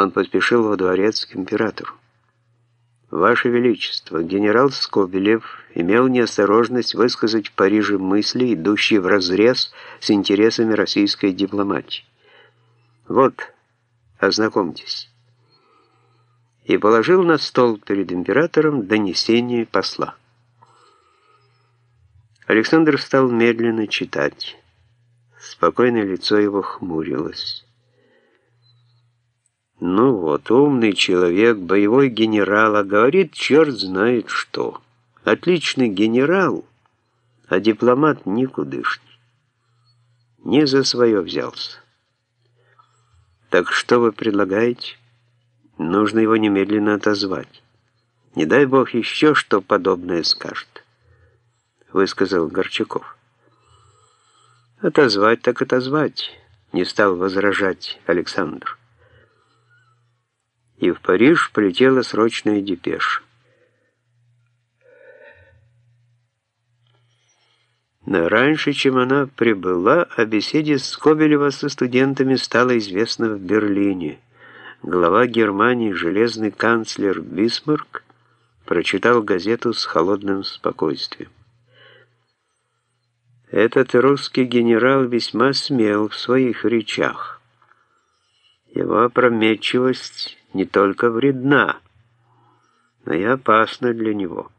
Он поспешил во дворец к императору. «Ваше Величество, генерал Скобелев имел неосторожность высказать в Париже мысли, идущие вразрез с интересами российской дипломатии. Вот, ознакомьтесь». И положил на стол перед императором донесение посла. Александр стал медленно читать. Спокойное лицо его хмурилось. Ну вот, умный человек, боевой генерал, а говорит черт знает что. Отличный генерал, а дипломат никудышний. Не за свое взялся. Так что вы предлагаете? Нужно его немедленно отозвать. Не дай бог еще что подобное скажет, высказал Горчаков. Отозвать так отозвать, не стал возражать Александр и в Париж полетела срочная депеша. Но раньше, чем она прибыла, о беседе Скобелева со студентами стало известно в Берлине. Глава Германии, железный канцлер Бисмарк, прочитал газету с холодным спокойствием. Этот русский генерал весьма смел в своих речах. Его опрометчивость не только вредна, но и опасна для него.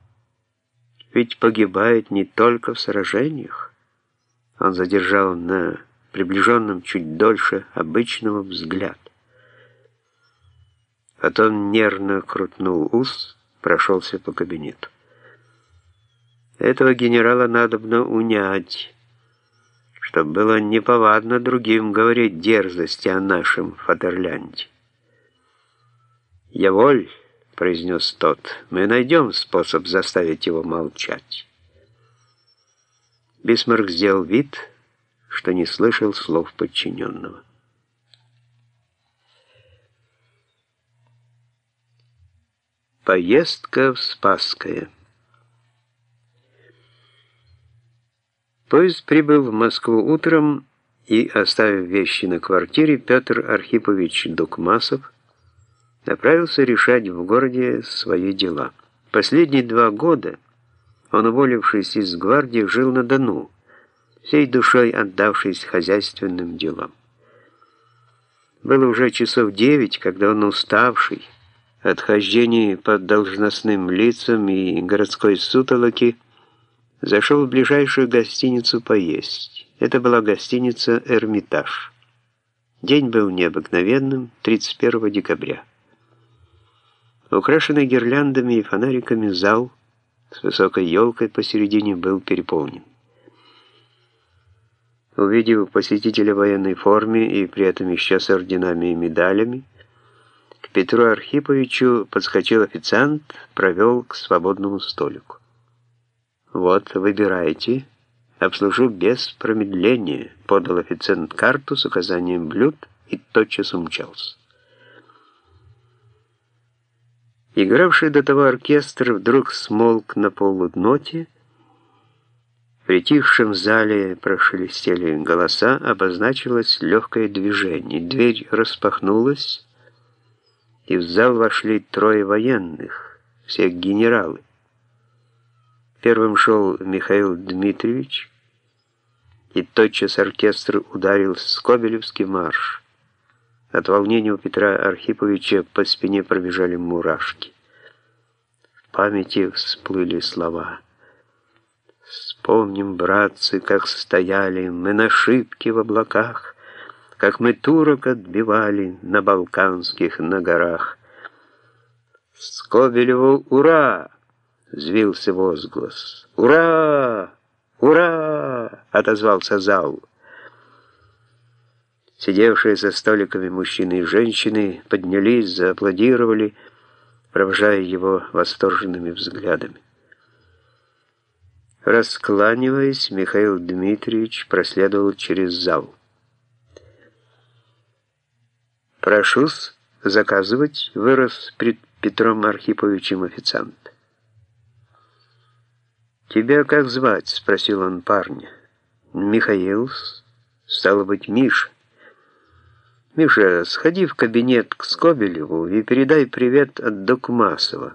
Ведь погибает не только в сражениях. Он задержал на приближенном чуть дольше обычного взгляд. Потом нервно крутнул ус, прошелся по кабинету. Этого генерала надобно унять, чтобы было неповадно другим говорить дерзости о нашем Фатерлянде. «Я воль», — произнес тот, — «мы найдем способ заставить его молчать». Бисмарк сделал вид, что не слышал слов подчиненного. Поездка в Спасское Поезд прибыл в Москву утром, и, оставив вещи на квартире, Петр Архипович Дукмасов направился решать в городе свои дела. Последние два года он, уволившись из гвардии, жил на Дону, всей душой отдавшись хозяйственным делам. Было уже часов девять, когда он, уставший от хождений под должностным лицам и городской сутолоки, зашел в ближайшую гостиницу поесть. Это была гостиница «Эрмитаж». День был необыкновенным, 31 декабря. Украшенный гирляндами и фонариками зал с высокой елкой посередине был переполнен. Увидев посетителя в военной форме и при этом еще с орденами и медалями, к Петру Архиповичу подскочил официант, провел к свободному столику. «Вот, выбирайте. Обслужу без промедления», — подал официант карту с указанием блюд и тотчас умчался. Игравший до того оркестр вдруг смолк на полудноте. В притихшем зале прошелестели голоса, обозначилось легкое движение. Дверь распахнулась, и в зал вошли трое военных, все генералы. Первым шел Михаил Дмитриевич, и тотчас оркестр ударил Скобелевский марш. От волнения у Петра Архиповича по спине пробежали мурашки. В памяти всплыли слова. «Вспомним, братцы, как стояли мы на шибке в облаках, как мы турок отбивали на Балканских на горах. Скобелеву ура!» — взвился возглас. «Ура! Ура!» — отозвался зал. Сидевшие за столиками мужчины и женщины поднялись, зааплодировали, провожая его восторженными взглядами. Раскланиваясь, Михаил Дмитриевич проследовал через зал. прошу заказывать», — вырос пред Петром Архиповичем официант. «Тебя как звать?» — спросил он парня. «Михаил, стало быть, Миша». Миша, сходи в кабинет к Скобелеву и передай привет от Докмасова.